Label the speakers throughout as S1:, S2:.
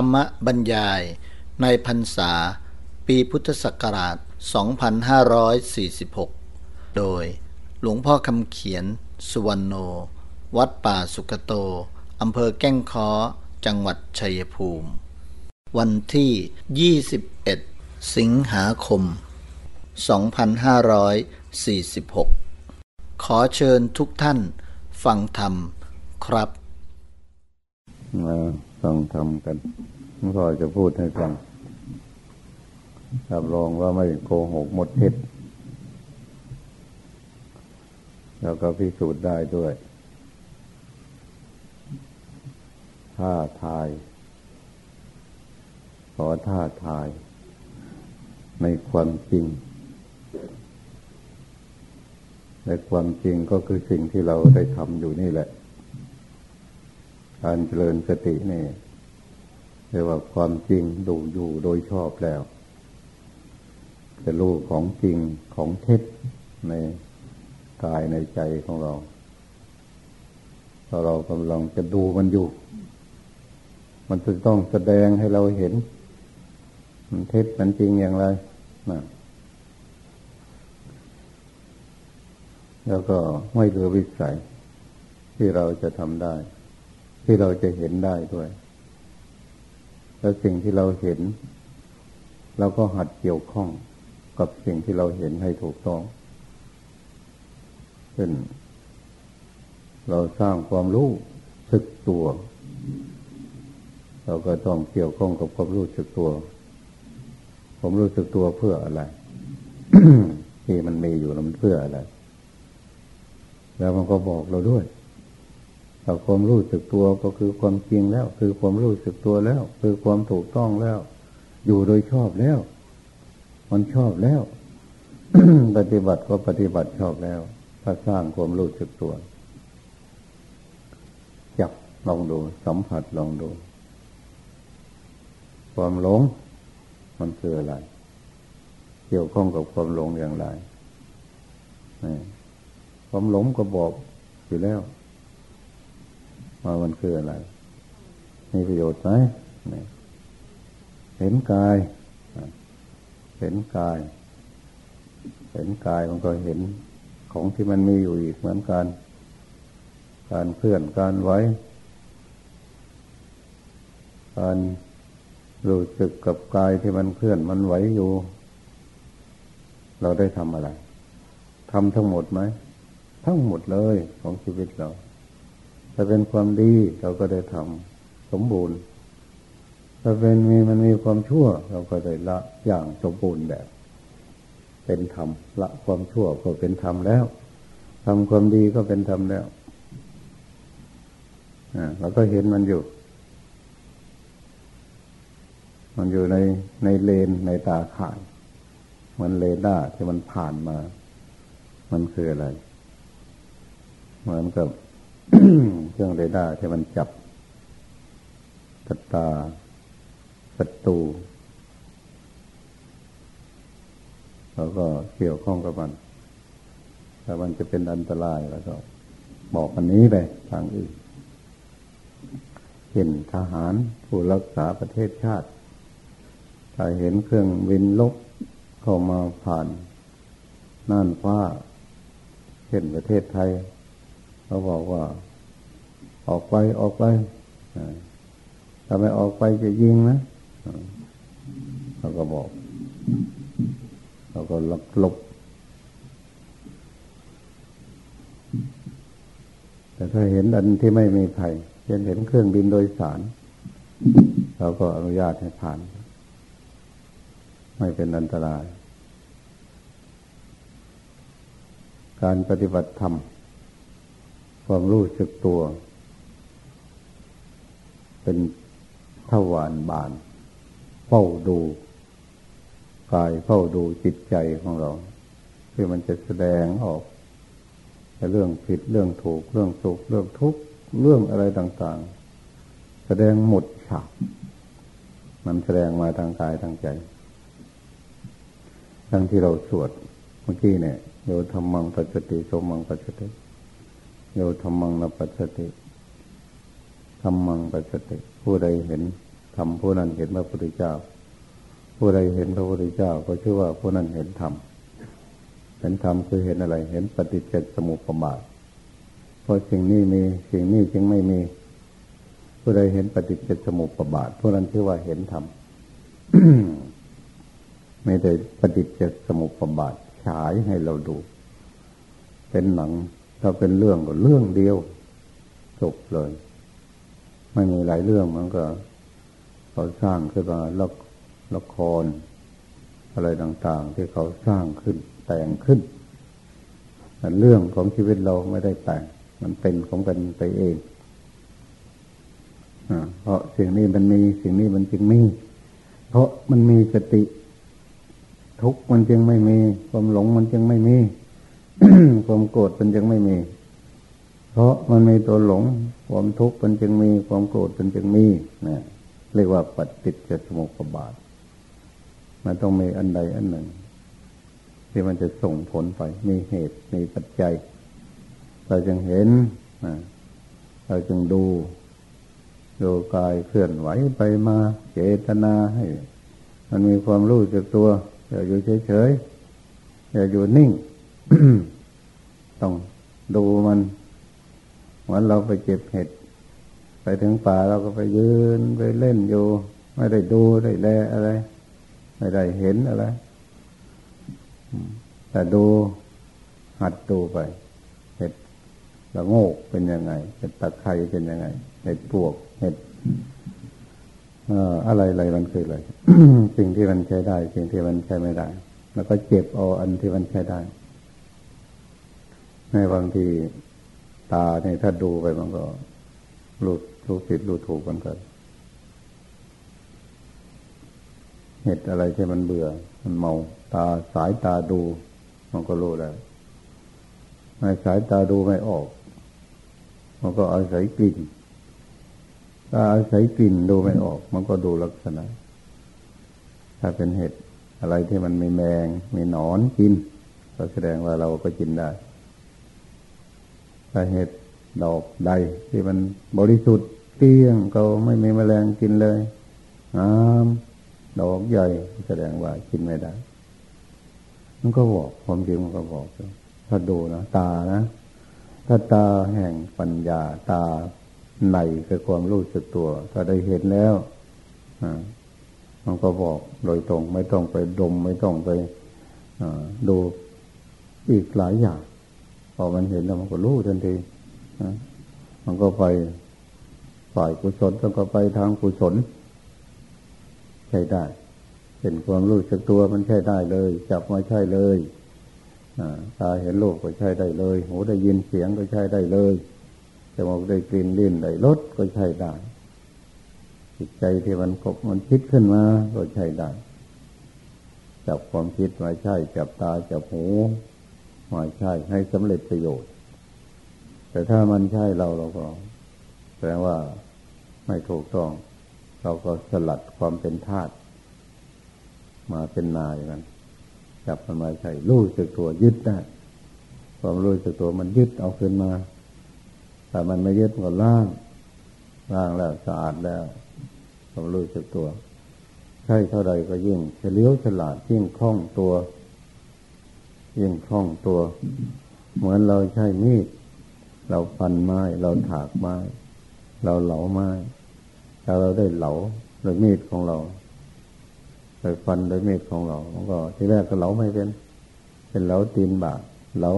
S1: รรมบรรยายในพรรษา ปีพุทธศักราช 2546 โดยหลวงพ่อคำเขียน สุวรรณโน วัดป่าสุกโต อำเภอแก้งค้อ จังหวัดชัยภูมิ วันที่ 21 สิงหาคม 2546 ขอเชิญทุกท่านฟังธรรมครับ
S2: มา ฟังธรรมกันพ่อจะพูดให้ฟังรับรองว่าไม่โกหกหมดเท็จแล้วก็พิสูจน์ได้ด้วย ท่าทาย ขอท่าทาย ในความจริง ในความจริงก็คือสิ่งที่เราได้ทำอยู่นี่แหละ การเจริญสตินี่เรียกว่าความจริงดูอยู่โดยชอบแล้วจะรู้ของจริงของเท็จในกายในใจของเราพอเรากำลังจะดูมันอยู่ มันจะต้องแสดงให้เราเห็น มันเท็จมันจริงอย่างไรนะแล้วก็ไม่เหลือวิสัยที่เราจะทำได้ ที่เราจะเห็นได้ด้วย แล้วสิ่งที่เราเห็น เราก็หัดเกี่ยวข้องกับสิ่งที่เราเห็นให้ถูกต้องเช่นเราสร้างความรู้สึกตัว เราก็ต้องเกี่ยวข้องกับความรู้สึกตัวผมรู้สึกตัวเพื่ออะไรที่มันมีอยู่มันเพื่ออะไร แล้วมันก็บอกเราด้วย แต่ความรู้สึกตัวก็คือความจริงแล้ว คือความรู้สึกตัวแล้ว คือความถูกต้องแล้ว อยู่โดยชอบแล้ว มันชอบแล้ว ปฏิบัติก็ปฏิบัติชอบแล้ว ถ้าสร้างความรู้สึกตัว จับลองดูสัมผัสลองดู ความหลง มันคืออะไร เกี่ยวข้องกับความหลงอย่างไรความหลงก็บอกอยู่แล้ว ว่ามันคืออะไร มีประโยชน์ไหมเห็นกาย เห็นกาย เห็นกายมันก็เห็นของที่มันมีอยู่อีกเหมือนกัน การเคลื่อนการไหวการรู้สึกกับกายที่มันเคลื่อนมันไหวอยู่ เราได้ทำอะไรทำทั้งหมดไหม ทั้งหมดเลยของชีวิตเรา ถ้าเป็นความดีเราก็ได้ทำสมบูรณ์ ถ้าเป็นมีมันมีความชั่ว เราก็ได้ละอย่างสมบูรณ์แบบ เป็นธรรมละความชั่วก็เป็นธรรมแล้วทำความดีก็เป็นธรรมแล้วอ่าเราก็เห็นมันอยู่ มันอยู่ในในเลนในตาข่ายมันเลด้าที่มันผ่านมา มันคืออะไร เหมือนกับ เครื่องเรดาร์ที่มันจับตตาศัตรูแล้วก็เกี่ยวข้องกับมันถ้ามันจะเป็นอันตรายแล้วก็ บอกมันนี้ไปทางอื่นเห็นทหารผู้รักษาประเทศชาติ ถ้าเห็นเครื่องวินลบเข้ามาผ่านน่านฟ้าเห็นประเทศไทย เขาบอกว่า ออกไปออกไปถ้าไม่ออกไปจะยิงนะเขาก็บอกเขาก็หลบหลบแต่ถ้าเห็นอันที่ไม่มีภัยเช่นเห็นเครื่องบินโดยสารเราก็อนุญาตให้ผ่าน ไม่เป็นอันตราย การปฏิบัติธรรม ความรู้สึกตัว เป็นทวารบาน เฝ้าดูกายเฝ้าดูจิตใจของเราเพื่อมันจะแสดงออกเรื่องผิดเรื่องถูกเรื่องสุขเรื่องทุกข์เรื่องอะไรต่าง ๆ แสดงหมดฉากมันแสดงมาทางกายทางใจทั้งที่เราสวดเมื่อกี้เนี่ยโยธรรมังปัจจติสมังปัจจติ โยธรรมังนปัสสติธรรมังปัสสติ ผู้ใดเห็นธรรมผู้นั้นเห็นพระพุทธเจ้า ผู้ใดเห็นพระพุทธเจ้า ก็ชื่อว่าผู้นั้นเห็นธรรมเห็นธรรมคือเห็นอะไร เห็นปฏิจจสมุปบาทเพราะสิ่งนี้มีสิ่งนี้จึงไม่มี ผู้ใดเห็นปฏิจจสมุปบาทผู้นั้นชื่อว่าเห็นธรรมไม่ได้ปฏิจจสมุปบาทฉายให้เราดู เป็นหนัง ถ้าเป็นเรื่องก็เรื่องเดียว จบเลย ไม่มีหลายเรื่องมันก็เขาสร้างขึ้นมาละละคร อะไรต่าง ๆ ที่เขาสร้างขึ้นแต่งขึ้นแต่เรื่องของชีวิตเราไม่ได้แต่ง มันเป็นของกันไปเองเพราะสิ่งนี้มันมีสิ่งนี้มันจึงมีเพราะมันมีสติ ทุกมันจึงไม่มี ความหลงมันจึงไม่มี ความโกรธมันจึงไม่มี เพราะมันมีตัวหลง ความทุกข์มันจึงมี ความโกรธมันจึงมีนะเรียกว่าปฏิจจสมุปบาท มันต้องมีอันใดอันหนึ่ง ที่มันจะส่งผลไป มีเหตุ มีปัจจัย เราจึงเห็นเราจึงดูดูกายเคลื่อนไหวไปมา เจตนาให้ มันมีความรู้จักตัว อย่าอยู่เฉยๆ อย่าอยู่นิ่ง ต้องดูมันเหมือนเราไปเก็บเห็ด ไปถึงป่าเราก็ไปยืนไปเล่นอยู่ ไม่ได้ดูได้แลอะไร ไม่ได้เห็นอะไรแต่ดูหัดดูไป เห็ดละโงกเป็นยังไง เห็ดตะไคร้เป็นยังไง เห็ดปวก เห็ดอะไรอะไรมันคืออะไรสิ่งที่มันใช้ได้ สิ่งที่มันใช้ไม่ได้ แล้วก็เจ็บเอาอันที่มันใช้ได้ ในบางทีตาเนี่ยถ้าดูไปมันก็รู้รู้ผิดรู้ถูกกันกันเหตุอะไรที่มันเบื่อ มันเมา ตาสายตาดู มันก็รู้แล้วไม่สายตาดูไม่ออก มันก็อาศัยกลิ่นตาอาศัยกลิ่นดูไม่ออก มันก็ดูลักษณะ ถ้าเป็นเห็ดอะไรที่มันมีแมง มีหนอนกิน ก็แสดงว่าเราก็กินได้าเหตุดอกใด ที่มันบริสุทธิ์เตี้ยงก็ไม่มีแมลงกินเลยงามดอกใหญ่แสดงว่ากินไม่ได้ มันก็บอกความจริงมันก็บอกถ้าดูนะตานะถ้าตาแห่งปัญญาตาในคือความรู้สึกตัว ถ้าได้เห็นแล้วมันก็บอกโดยตรง ไม่ต้องไปดม ไม่ต้องไปดูอีกหลายอย่าง พอมันเห็นแล้วมันก็รู้ทันทีมันก็ไปฝ่ายกุศลก็ไปทางกุศล ใช่ได้เห็นความรู้สึกตัวมันใช่ได้เลย จับมาใช่เลยตาเห็นโลกก็ใช่ได้เลย หูได้ยินเสียงก็ใช่ได้เลยจมูกได้กลิ่นลิ้นได้รสก็ใช่ได้จิตใจที่มันกบมันคิดขึ้นมา ก็ใช่ได้ จับความคิดมาใช่ จับตาจับหู มาใช่ให้สำเร็จประโยชน์ แต่ถ้ามันใช่เราเราก็แปลว่าไม่ถูกต้อง เราก็สลัดความเป็นทาสมาเป็นนายมันจับมันมาใช่รู้สึกตัวยึดได้ความรู้สึกตัวมันยึดเอาขึ้นมา แต่มันไม่ยึดก็ล่างล่างแล้วสะอาดแล้วความรู้สึกตัว ใช่เท่าใดก็ยิ่งเฉลียวฉลาดยิ่งคล่องตัว ยิ่งคล่องตัว เหมือนเราใช้มีด เราฟันไม้ เราถากไม้ เราเหลาไม้ถ้าเราได้เหลาโดยมีดของเราโดยฟันโดยมีดของเราก็ที่แรกก็เหลาไม่เป็น เป็นเหลาตีนบาดเหลา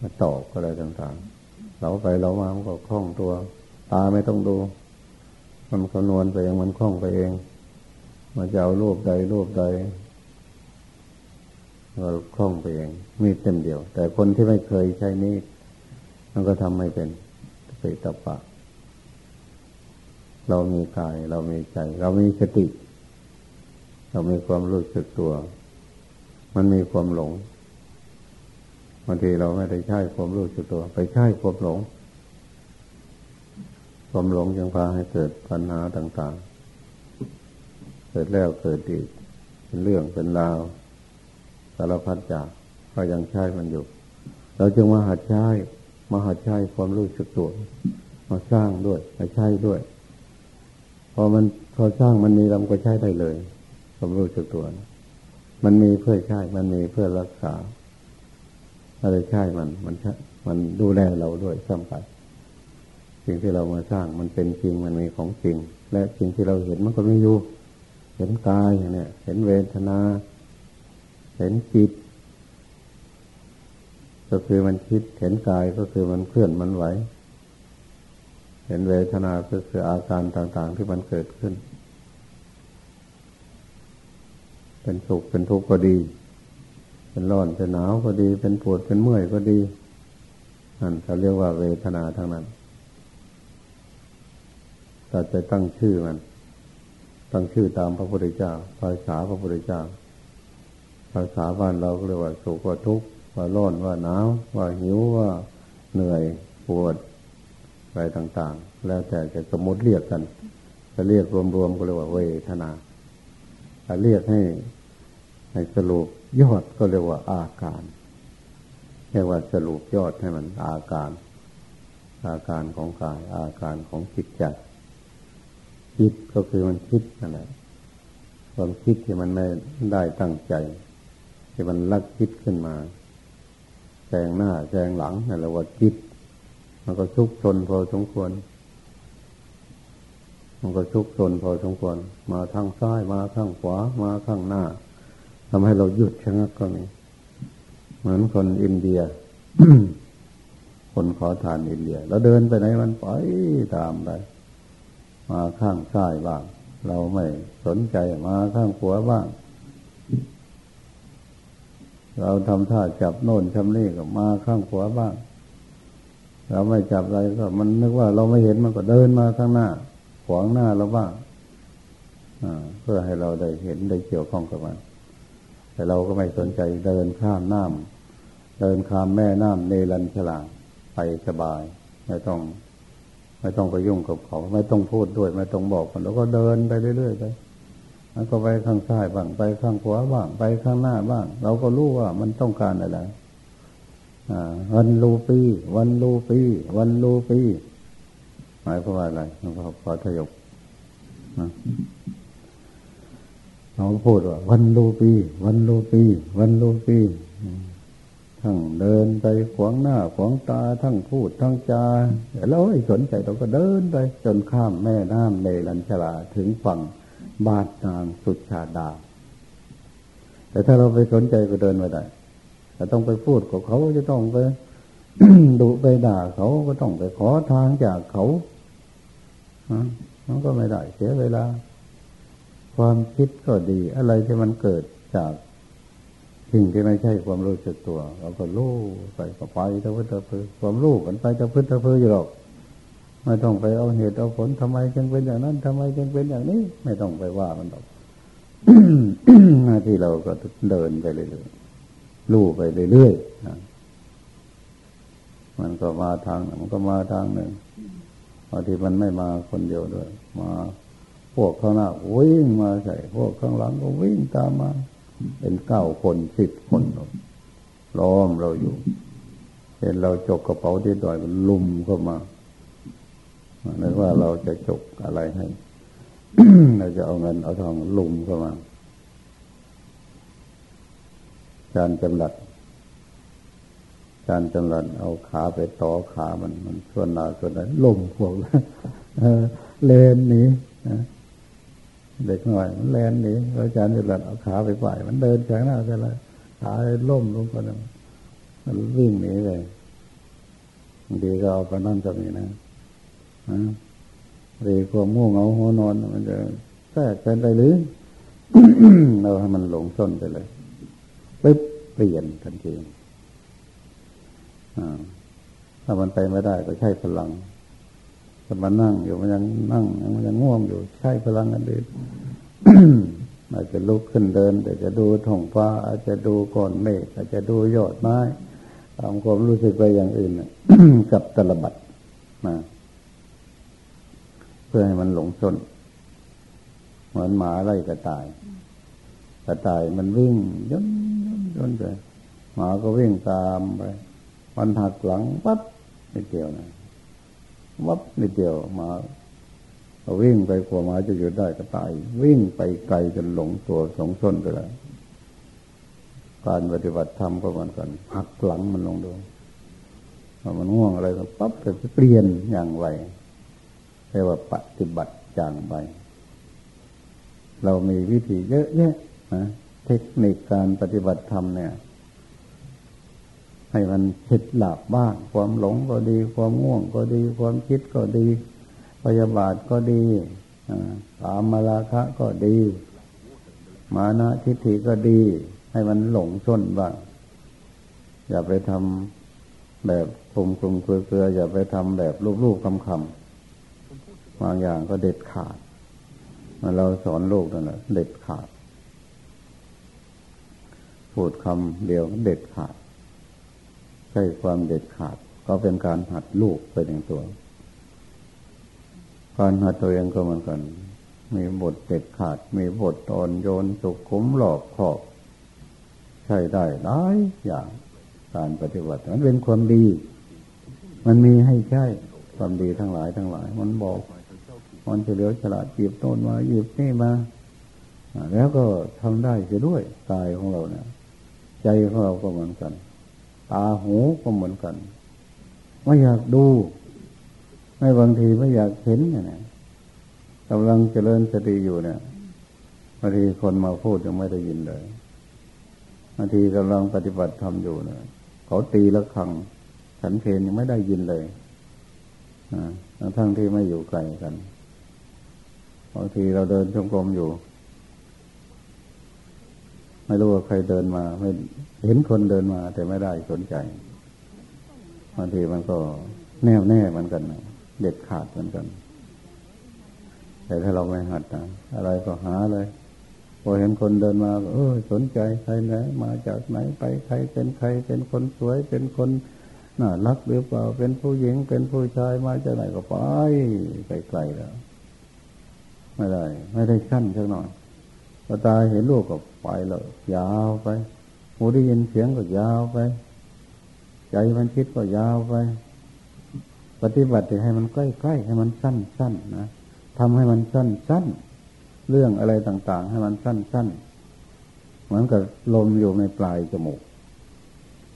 S2: มาตอกอะไรต่างๆ เหลาไปเหลามามันก็คล่องตัว ตาไม่ต้องดูมันคำนวณไปเองมันคล่องไปเอง มันจะเอารูปใดรูปใด เราคล่องไปเองมีดเต็มเดียว แต่คนที่ไม่เคยใช้มีดมันก็ทำไม่เป็นสติตปะเรามีกาย เรามีใจ เรามีสติ เรามีความรู้สึกตัว มันมีความหลงบางทีเราไม่ได้ใช้ความรู้สึกตัว ไปใช้ความหลง ความหลงยังพาให้เกิดปัญหาต่าง ๆ เกิดแล้วเกิดอีกเป็นเรื่องเป็นราว สารพัดจากก็ยังใช้มันอยู่ เราจึงมาหัดใช้มาหัดใช้ความรู้สึกตัว มาสร้างด้วยมาใช้ด้วย พอมันพอสร้างมันมีเราก็ใช้ได้เลยความรู้จักตัว มันมีเพื่อใช้ มันมีเพื่อรักษาอะไรใช่มัน มันมันดูแลเราด้วยซ้ำไปสิ่งที่เรามาสร้างมันเป็นจริงมันมีของจริง และสิ่งที่เราเห็นมันก็ไม่อยู่ เห็นกายเนี่ยเห็นเวทนา เห็นจิต ก็คือมันคิด เห็นกายก็คือมันเคลื่อนมันไหว เห็นเวทนาก็คืออาการต่างๆที่มันเกิดขึ้น เป็นสุขเป็นทุกข์ก็ดี เป็นร้อนเป็นหนาวก็ดี เป็นปวดเป็นเมื่อยก็ดีนั่นเขาเรียกว่าเวทนาทั้งนั้นเราจะตั้งชื่อมัน ตั้งชื่อตามพระพุทธเจ้าภาษาพระพุทธเจ้า ภาษาบ้านเราก็เรียกว่าสุขว่าทุกข์ว่าร้อนว่าหนาวว่าหิวว่าเหนื่อยปวดอะไรต่าง ๆ แล้วแต่จะสมมติเรียกกันจะเรียกรวมๆก็เรียกว่าเวทนาถ้าเรียกให้ให้สรุปยอดก็เรียกว่าอาการเรียกว่าสรุปยอดให้มันอาการ อาการของกายอาการของจิตใจคิดก็คือมันคิดนั่นแหละความคิดที่มันไม่ได้ตั้งใจ ที่มันลักคิดขึ้นมาแจงหน้าแจงหลังนั่นแหละว่าคิดมันก็ชุกชนพอสมควร มันก็ชุกชนพอสมควร มาทางซ้ายมาข้างขวามาข้างหน้าทำให้เราหยุดชะงักก็มีเหมือนคนอินเดีย คนขอทานอินเดีย แล้วเดินไปไหนมันไปตามไปมาข้างซ้ายบ้าง เราไม่สนใจมาข้างขวาบ้าง เราทำท่าจับโน่นทำนี่ก็มาข้างขวาบ้าง เราไม่จับอะไรก็ มันนึกว่าเราไม่เห็นมันก็เดินมาข้างหน้า ขวางหน้าเราบ้างเพื่อให้เราได้เห็นได้เกี่ยวข้องกับมัน แต่เราก็ไม่สนใจเดินข้ามน้ำเดินข้ามแม่น้ำเนรัญชลาไปสบาย ไม่ต้อง ไม่ต้องไปยุ่งกับเขา ไม่ต้องพูดด้วย ไม่ต้องบอกคนแล้วก็เดินไปเรื่อยๆไป แล้วก็ไปข้างซ้ายบ้างไปข้างขวาบ้างไปข้างหน้าบ้าง เราก็รู้ว่ามันต้องการอะไรวันลูปี วันลูปี วันลูปี หมายความว่าอะไรหลวงพ่อขอทยกเราพูดว่า วันลูปี วันลูปี วันลูปีทั้งเดินไปขวางหน้าขวางตาทั้งพูดทั้งจาแล้วไอ้สนใจเราก็เดินไป จนข้ามแม่น้ำในลันชลาถึงฝั่ง บาดนางสุชาดา แต่ถ้าเราไปสนใจก็เดินไม่ได้แต่ต้องไปพูดกับเขาจะต้องไปดุไปด่าเขาก็ต้องไปขอทางจากเขามันก็ไม่ได้เสียเวลา ความคิดก็ดี อะไรที่มันเกิดจากสิ่งที่ไม่ใช่ความรู้สึกตัว เราก็รู้ไปก็ไปตะพื้นตะพือความรู้กันไปตะพื้นตะพืออยู่หรอก ไม่ต้องไปเอาเหตุเอาผลทำไมจึงเป็นอย่างนั้นทำไมจึงเป็นอย่างนี้ ไม่ต้องไปว่ามันหรอกหน้าที่เราก็เดินไปเรื่อยๆรู้ไปเรื่อยๆมันก็มาทางมันก็มาทางหนึ่งบางทีมันไม่มาคนเดียวด้วย มาพวกข้างหน้าวิ่งมาใส่พวกข้างหลังก็วิ่งตามมา เป็นเก้าคนสิบคนล้อมเราอยู่เห็นเราจกกระเป๋าที่ดอยมันลุมเข้ามา นึกว่าเราจะจกอะไรให้เราจะเอาเงินเอาทองลุมเข้ามาการจำหลัดการจำหลัดเอาขาไปต่อขามันมันส่วนหนาส่วนนั้นลมพวกเลนนี้เด็กหน่อยมันแลนหนีอาจารย์นี่แหละเอาขาไปป่ายมันเดินแข็งหน้ากันเลยขาล่มลงไปมันวิ่งหนีเลยบางทีก็เอาไปนั่นก็มีนะ เรีความง่วงเหงาหัวนอน มันจะแทรกเป็นไปหรือเราให้มันหลงส้นไปเลยปึ๊บเปลี่ยนทันทีถ้ามันไปไม่ได้ก็ใช้พลังถ้ามานั่งอยู่มันยังนั่งมันยังง่วงอยู่ใช้พลังกันดีอาจจะลุกขึ้นเดินอาจจะดูท้องฟ้า อาจจะดูก้อนเมฆอาจจะดูยอดไม้ตามความรู้สึกไปอย่างอื่นกับตลบัดมา พื่อให้มันหลงชนเหมือนหมาไล่กระต่าย กระต่ายมันวิ่งย่นย่นย่นไปหมาก็วิ่งตามไปมันหักหลังปั๊บไม่เกี่ยวนะวับนิดเดียวมาวิ่งไปขวามาจะหยุดได้ก็ตาย วิ่งไปไกลจนหลงตัวสงส้นไปแล้วการปฏิบัติธรรมก็เหมือนกันหักหลังมันลงดูพอมันง่วงอะไรก็ปั๊บจะเปลี่ยนอย่างไร รียกว่าปฏิบัติอย่างไรเรามีวิธีเยอะแยะนะเทคนิคการปฏิบัติธรรมเนี่ย ให้มันเห็ดหลับบ้าง ความหลงก็ดี ความง่วงก็ดี ความคิดก็ดีพยาบาทก็ดีสามมาราคะก็ดี มานะทิฏฐิก็ดี ให้มันหลงสนบ้าง อย่าไปทำแบบคลุมคลุมเกลือเกลืออย่าไปทำแบบรูปๆคำคำ บางอย่างก็เด็ดขาดเราสอนลูกนั่นแหละเด็ดขาด พูดคำเดียวเด็ดขาด ใช่ความเด็ดขาด ก็เป็นการหัดลูกไปในตัว การหัดตัวเองก็เหมือนกัน มีบทเด็ดขาด มีบทตอนโยนสุขุมหลอกขอบ ใช่ได้หลายอย่างการปฏิบัติมันเป็นความดี มันมีให้ใช่ความดีทั้งหลายทั้งหลาย มันบอก มันเฉลียวฉลาดหยิบโน่นมาหยิบนี่มาแล้วก็ทำได้เสียด้วยกายของเราเนี่ย ใจของเราก็เหมือนกัน ตาหูก็เหมือนกัน ไม่อยากดู ไม่บางทีไม่อยากเห็นเนี่ยกำลังเจริญสติอยู่เนี่ยบางทีคนมาพูดยังไม่ได้ยินเลยบางทีกำลังปฏิบัติธรรมอยู่เนี่ยเขาตีละครังฉันเพลยังไม่ได้ยินเลยทั้งที่ไม่อยู่ไกลกัน บางทีเราเดินชมกรมอยู่ ไม่รู้ว่าใครเดินมา ไม่เห็นคนเดินมา แต่ไม่ได้สนใจบางทีมันก็แน่วแน่เหมือนกันเด็ดขาดเหมือนกัน แต่ถ้าเราไม่หัดนะอะไรก็หาเลยพอเห็นคนเดินมาเออสนใจใครไหนมาจากไหนไปใครเป็นใครเป็นคนสวยเป็นคนน่ารักหรือเปล่าเป็นผู้หญิงเป็นผู้ชายมาจากไหนก็ไปไกลๆแล้ว ไม่ได้ ไม่ได้ขั้นสักหน่อยพอตาเห็นลูกก็ไปเลยยาวไปหูได้ยินเสียงก็ยาวไป ใจมันคิดก็ยาวไป ปฏิบัติให้มันใกล้ๆให้มันสั้นๆนนะทำให้มันสั้นๆ เรื่องอะไรต่าง ๆ ให้มันสั้นๆ เหมือนกับลมอยู่ในปลายจมูก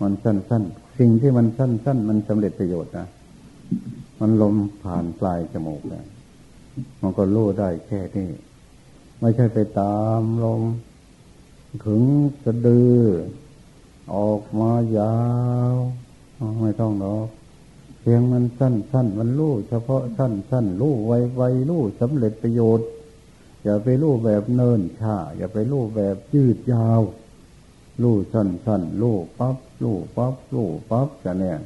S2: มันสั้นๆ สิ่งที่มันสั้นๆ มันสำเร็จประโยชน์นะ มันลมผ่านปลายจมูกนะ มันก็รู้ได้แค่นี้ ไม่ใช่ไปตามลมถึงสะดือ ออกมายาว ไม่ต้องหรอกเพียงมันสั้นสั้นมันรู้เฉพาะสั้นสั้นรู้ไวไวรู้สำเร็จประโยชน์ อย่าไปรู้แบบเนินช้าอย่าไปรู้แบบยืดยาวรู้สั้นสั้นรู้ปั๊บรู้ปั๊บรู้ปั๊บจะเนี่ย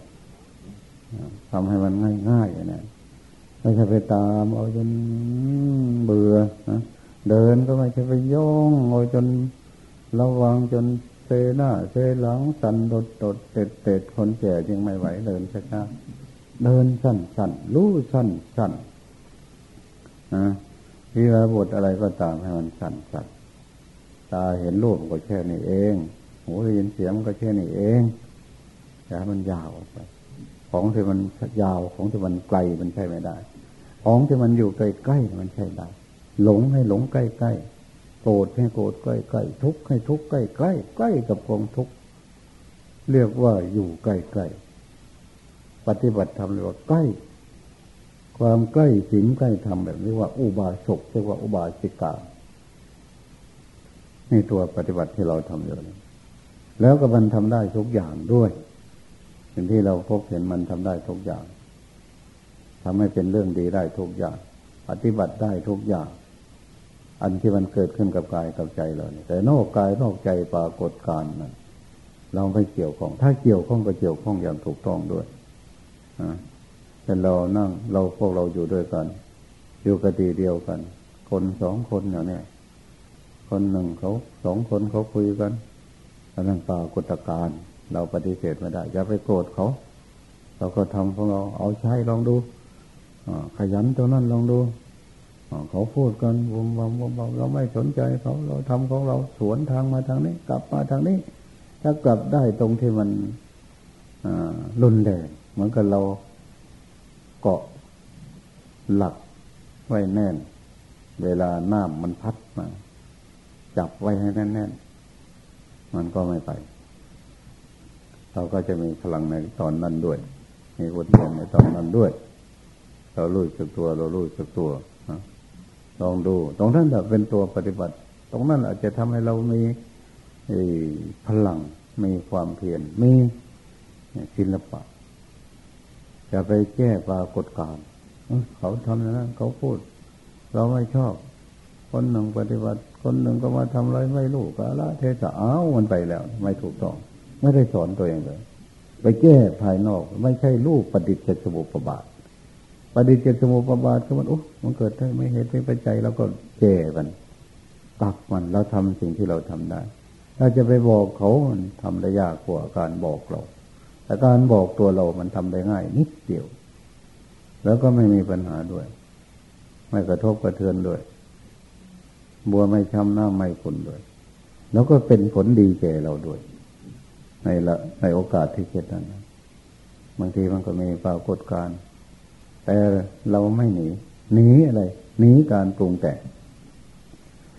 S2: ทำให้มันง่ายง่ายเนี่ย ไม่ใช่ไปตามเอาจนเบื่อนะเดินก็ไม่ใช่ไปย่องเอาจนระวังจนเซหน้าเซหลังสันดดดดเต็ดเต็ดคนแก่ยังไม่ไหวเดินช้าเดินสั้นสั้นรู้สั้นสั้นนะวิราบทอะไรก็ตามให้มันสั้นสั้นตาเห็นรูปก็แค่นี้เองหูได้ยินเสียงก็แค่นี้เองแต่มันยาวไปของที่มันยาวของที่มันไกลมันใช่ไม่ได้ ของที่มันอยู่ใกล้ๆมันใช่ได้ หลงให้หลงใกล้ๆโกรธให้โกรธใกล้ๆทุกข์ให้ทุกข์ใกล้ๆใกล้กับกองทุกข์เรียกว่าอยู่ใกล้ๆปฏิบัติธรรมเรียกว่าใกล้ ความใกล้ศีลใกล้ธรรมแบบนี้ว่า อุบาสกเรียกว่าอุบาสิกาในตัวปฏิบัติที่เราทำอยู่แล้วก็มันทำได้ทุกอย่างด้วยสิ่งที่เราพบเห็นมันทำได้ทุกอย่าง ทำให้เป็นเรื่องดีได้ทุกอย่างปฏิบัติได้ทุกอย่าง อันที่มันเกิดขึ้นกับกายกับใจเราเนี่ยแต่นอกกายนอกใจปรากฏการนะเราไม่เกี่ยวข้อง ถ้าเกี่ยวข้องก็เกี่ยวข้องอย่างถูกต้องด้วยอ่าแต่เรานั่งเราพวกเราอยู่ด้วยกัน อยู่กติเดียวกัน คนสองคนอย่างนี้คนหนึ่งเขาสองคนเขาคุยกันอันนั้นปรากฏการเราปฏิเสธไม่ได้อย่าไปโกรธเขา เราก็ทำของเราเอาใช้ลองดู ขยันตัวนั้นลองดูเขาพูดกันวมวมวมเราไม่สนใจเขาเราทำของเราสวนทางมาทางนี้ กลับมาทางนี้ ถ้ากลับได้ตรงที่มันรุนแรงเหมือนกับเราเกาะหลักไว้แน่น เวลาน้ำมันพัดมา จับไว้ให้แน่นๆมันก็ไม่ไป เราก็จะมีพลังในตอนนั้นด้วย มีวุฒิในตอนนั้นด้วย เรารู้จักตัว เรารู้จักตัวลองดู ตรงนั้นเป็นตัวปฏิบัติ ตรงนั้นอาจจะทำให้เรามีพลังมีความเพียรมีศิลปะ จะไปแก้ปรากฏการณ์เขาทำอย่างนั้นเขาพูด เราไม่ชอบ คนหนึ่งปฏิบัติ คนหนึ่งก็มาทำอะไรไม่รู้กาละเทศะอ้าวมันไปแล้ว ไม่ถูกต้อง ไม่ได้สอนตัวเองเลย ไปแก้ภายนอก ไม่ใช่ลูกปฏิจจสมุปบาท ปฏิจจสมุปบาทก็มันโอ้มันเกิดได้ไม่เห็นไม่ปัจจัยเราก็แก้มันตักมันเราทำสิ่งที่เราทำได้เราจะไปบอกเขามันทำได้ยากกว่าการบอกเรา แต่การบอกตัวเรามันทำได้ง่าย นิดเดียว แล้วก็ไม่มีปัญหาด้วย ไม่กระทบกระเทือนด้วย บัวไม่ช้ำหน้าไม่ขุนด้วย แล้วก็เป็นผลดีแก่เราด้วย ในละในโอกาสที่เกิดนั้นบางทีมันก็มีปรากฏการณ์ แต่เราไม่หนี หนีอะไร หนีการปรุงแต่ง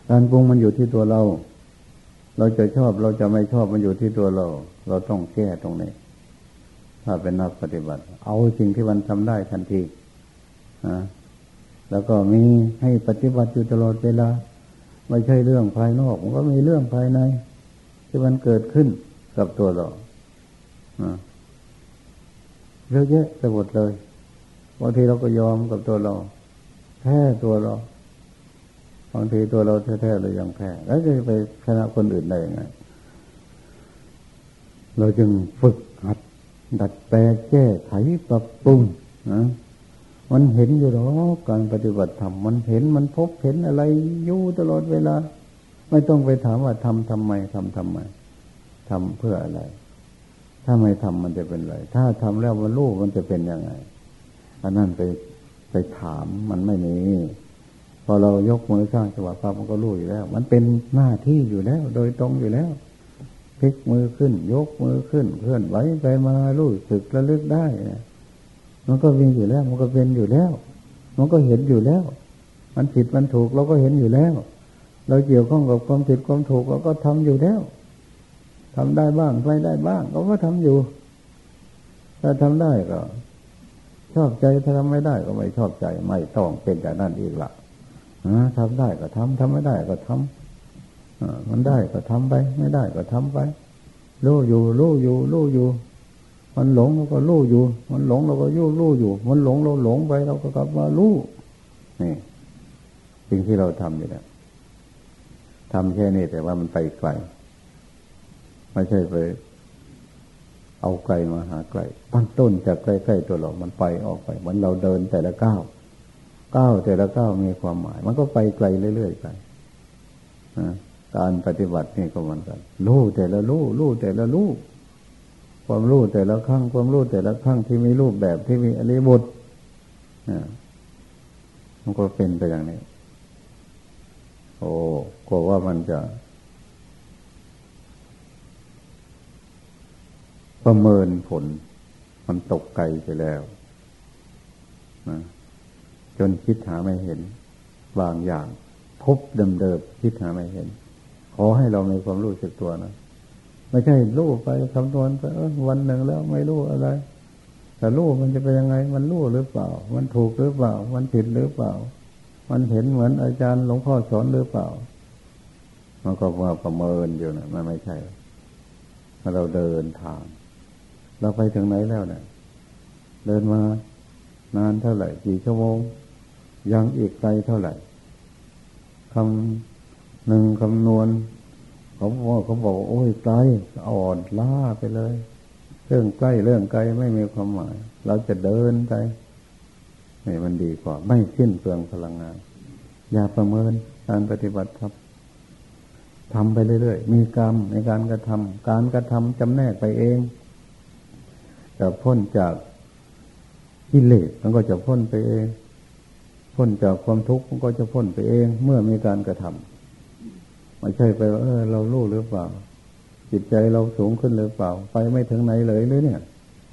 S2: การปรุงมันอยู่ที่ตัวเรา เราจะชอบเราจะไม่ชอบมันอยู่ที่ตัวเรา เราต้องแก้ตรงนี้ ถ้าเป็นนักปฏิบัติ เอาสิ่งที่มันทำได้ทันทีนะแล้วก็มีให้ปฏิบัติอยู่ตลอดเวลา ไม่ใช่เรื่องภายนอก มันก็มีเรื่องภายใน ที่มันเกิดขึ้นกับตัวเราเยอะแยะไปหมดเลย บางทีเราก็ยอมกับตัวเราแพ้ตัวเราบางทีตัวเราแท้ๆเรายังแพ้แล้วจะไปชนะคนอื่นได้ยังไงเราจึงฝึกหัด ดัดแปลงแก้ไขปรับปรุงนะมันเห็นอยู่หรอการปฏิบัติธรรมมันเห็นมันพบเห็นอะไรอยู่ตลอดเวลา ไม่ต้องไปถามว่าทำทำไมทำทำไมทำเพื่ออะไร ถ้าไม่ทำมันจะเป็นอะไร ถ้าทำแล้วมันรู้มันจะเป็นยังไง อันนั้นไปไปถามมันไม่มี พอเรายกมือสร้างจังหวะปั๊บมันก็รู้อยู่แล้ว มันเป็นหน้าที่อยู่แล้ว โดยตรงอยู่แล้วพลิกมือขึ้น ยกมือขึ้น เคลื่อนไหวไปมารู้สึกระลึกได้มันก็มีอยู่แล้ว มันก็เป็นอยู่แล้ว มันก็เห็นอยู่แล้ว มันผิดมันถูกเราก็เห็นอยู่แล้ว เราเกี่ยวข้องกับความผิดความถูกเราก็ทำอยู่แล้วทำได้บ้างไม่ได้บ้างเราก็ทำอยู่ ถ้าทำได้ก็ ชอบใจถ้าทำไม่ได้ก็ไม่ชอบใจไม่ต้องเป็นแต่างนั่นอีกละทำได้ก็ทำทำไม่ได้ก็ทำมันได้ก็ทำไป ไม่ได้ก็ทำไปรู้อยู่รู้อยู่รู้อยู่ มันหลงเราก็รู้อยู่ มันหลงเราก็ยู่รู้อยู่ มันหลงเราหลงไปเราก็กลับมารู้นี่สิ่งที่เราทำอยู่เนี่ยทำแค่นี้แต่ว่ามันไปไกลไม่ใช่ไป เอาไกลมาหาไกลตั้งต้นจากใกล้ๆตัวเรา มันไปออกไป เหมือนเราเดินแต่ละก้าว ก้าวแต่ละก้าวมีความหมาย มันก็ไปไกลเรื่อยๆไปการปฏิบัตินี่ก็เหมือนกันรู้แต่ละรู้รู้แต่ละรู้ความรู้แต่ละครั้งความรู้แต่ละครั้งที่มีรูปแบบที่มีอริบทมันก็เป็นไปอย่างนี้ โอ้กลัวว่ามันจะ ประเมินผล มันตกไกลไปแล้วนะจนคิดหาไม่เห็น บางอย่าง พบเดิมๆคิดหาไม่เห็น ขอให้เรามีความรู้สึกตัวนะไม่ใช่รู้ไปคำนวณไปวันหนึ่งแล้วไม่รู้อะไร แต่รู้มันจะเป็นยังไง มันรู้หรือเปล่า มันถูกหรือเปล่า มันผิดหรือเปล่า มันเห็นเหมือนอาจารย์หลวงพ่อสอนหรือเปล่า มันก็มาประเมินอยู่นะมันไม่ใช่เราเดินทาง เราไปถึงไหนแล้วเนี่ยเดินมานานเท่าไหร่กี่ชั่วโมง ยังอีกไกลเท่าไหร่คำหนึ่งคำนวณเขาบอกเขาบอกโอ้ยไกลอ่อนล้าไปเลย เรื่องใกล้เรื่องไกลไม่มีความหมาย เราจะเดินไปนี่มันดีกว่า ไม่สิ้นเปลืองพลังงาน อย่าประเมินการปฏิบัติครับทำไปเรื่อยๆ มีกรรมในการกระทำ การกระทำจำแนกไปเอง จะพ้นจากกิเลสมันก็จะพ้นไปเอง พ้นจากความทุกข์มันก็จะพ้นไปเอง เมื่อมีการกระทำไม่ใช่ไปว่าเออ เรารู้หรือเปล่า จิตใจเราสูงขึ้นหรือเปล่า ไปไม่ถึงไหนเลยเลยเนี่ย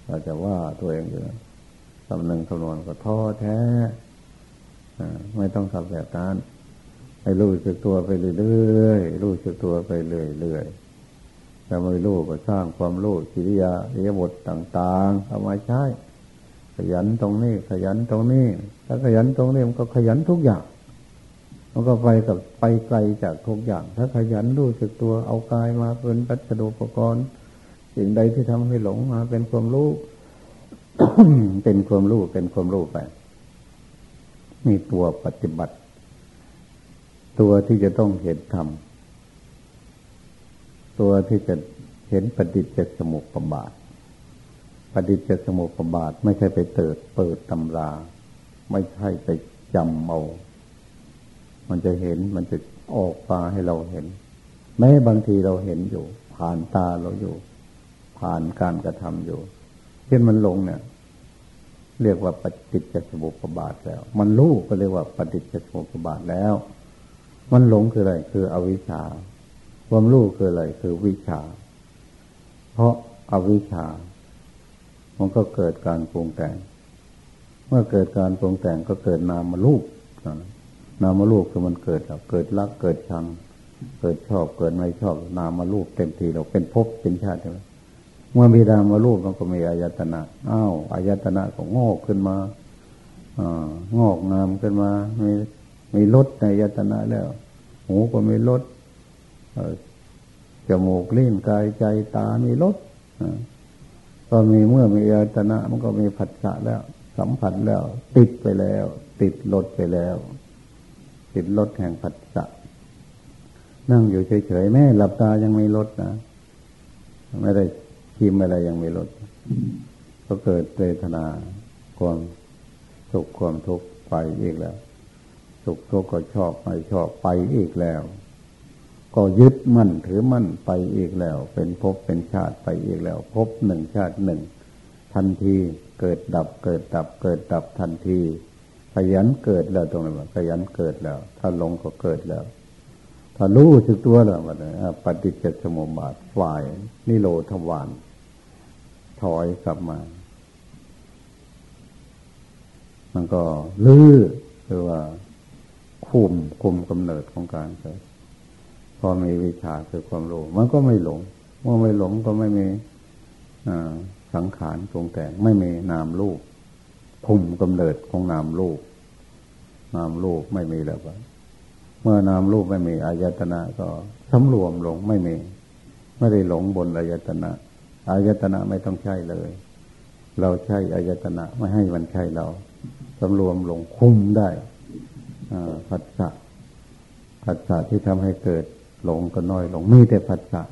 S2: เราจะว่าตัวเองอยู่คำหนึ่งคำนวณก็ท้อแท้ไม่ต้องทำแบบนั้นให้รู้สึกตัวไปเรื่อยๆรู้สึกตัวไปเรื่อยๆ แต่ไม่รู้ก็สร้างความรู้กิริยาเรียบทต่างๆเอามาใช้ ขยันตรงนี้ ขยันตรงนี้ ถ้าขยันตรงนี้มันก็ขยันทุกอย่างมันก็ไปกับไปไกลจากทุกอย่าง ถ้าขยันรู้สึกตัวเอากายมาเป็นปัจจุบันกรณ์สิ่งใดที่ทำให้หลงมาเป็นความรู้ เป็นความรู้เป็นความรู้ไปมีตัวปฏิบัติ ตัวที่จะต้องเห็นธรรม ตัวที่จะเห็นปฏิจจสมุปบาท ปฏิจจสมุปบาท ไม่ใช่ไปเติดเปิดตำรา ไม่ใช่ไปจำเอา มันจะเห็นมันจะออกมาให้เราเห็น แม้บางทีเราเห็นอยู่ ผ่านตาเราอยู่ ผ่านการกระทำอยู่เช่นมันลงเนี่ย เรียกว่าปฏิจจสมุปบาทแล้ว มันรู้ก็เรียกว่าปฏิจจสมุปบาทแล้ว มันหลงคืออะไร คืออวิชชา ความรู้คืออะไรคือวิชา เพราะอาวิชา มันก็เกิดการปรุงแต่ง เมื่อเกิดการปรุงแต่งก็เกิดนามาลูกนามาลูกคือมันเกิดแล้วเกิดรักเกิดชังเกิดชอบเกิดไม่ชอบนามาลูกเต็มทีเราเป็นภพเป็นชาติใช่ไหมเมื่อมีดามรูปมันก็มีอายตนะอ้าวอายตนะก็งอกขึ้นมาองอกงามขึ้นมา มีมีลดในอายตนะแล้ว หูก็มีลด จมูกลิ้นกายใจตา มีลดก็มีเมื่อมีอายตนะ มันก็มีผัสสะแล้ว สัมผัสแล้ว ติดไปแล้ว ติดลดไปแล้ว ติดลดแห่งผัสสะนั่งอยู่เฉยๆแม่หลับตายังไม่ลดนะ ไม่ได้ทิมอะไรยังไม่ลด ก็เกิดเวทนาความสุขความทุกข์ไปอีกแล้ว สุขทุกข์ก็ชอบไม่ชอบไปอีกแล้ว ก็ยึดมั่นถือมั่นไปอีกแล้ว เป็นภพเป็นชาติไปอีกแล้วภพหนึ่งชาติหนึ่ง ทันทีเกิดดับเกิดดับเกิดดับทันทีขยันเกิดแล้วตรงนั้นขยันเกิดแล้ว ถ้าลงก็เกิดแล้ว ถ้ารู้สึกตัวแล้วมันปฏิจจสมุปบาทฝ่าย นิโรธวานถอยกลับมา มันก็ลื้อหรือว่าคุมคุมกำเนิดของการเกิด พอมีวิชาคือความรู้มันก็ไม่หลง เมื่อไม่หลงก็ไม่มีสังขารตรงแต่งไม่มีนามรูปคุมกำเนิดของนามรูปนามรูปไม่มีแล้วเมื่อนามรูปไม่มีอายตนะก็สำรวมหลงไม่มี ไม่ได้หลงบนอายตนะอายตนะไม่ต้องใช่เลย เราใช้อายตนะไม่ให้มันใช่เราสำรวมหลงคุมได้ผัสสะผัสสะที่ทำให้เกิด หลงก็น้อยหลงมีแต่ผัสสะ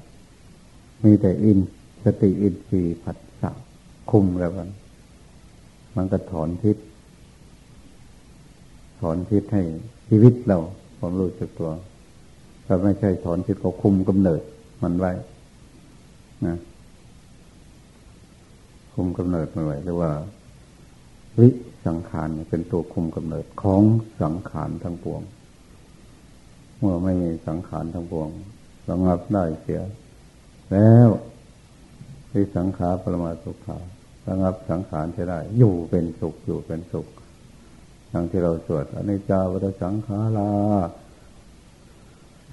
S2: มีแต่อินสติอินทรีย์ผัสสะคุมแล้วมันมันก็ถอนทิศถอนทิศให้ชีวิตเราความรู้สึกตัวถ้าไม่ใช่ถอนทิศก็คุมกำเนิด มันไว้นะคุมกำเนิดไม่ไหวหรือว่าวิสังขารเป็นตัวคุมกำเนิดของสังขารทั้งปวง เมื่อไม่มีสังขารทั้งปวงระงับได้เสีย แล้ววิสังขารปรมาสุขาระงับสังขารจะได้ อยู่เป็นสุขอยู่เป็นสุขอย่างที่เราสวดอนิจจาวัฏสังขารา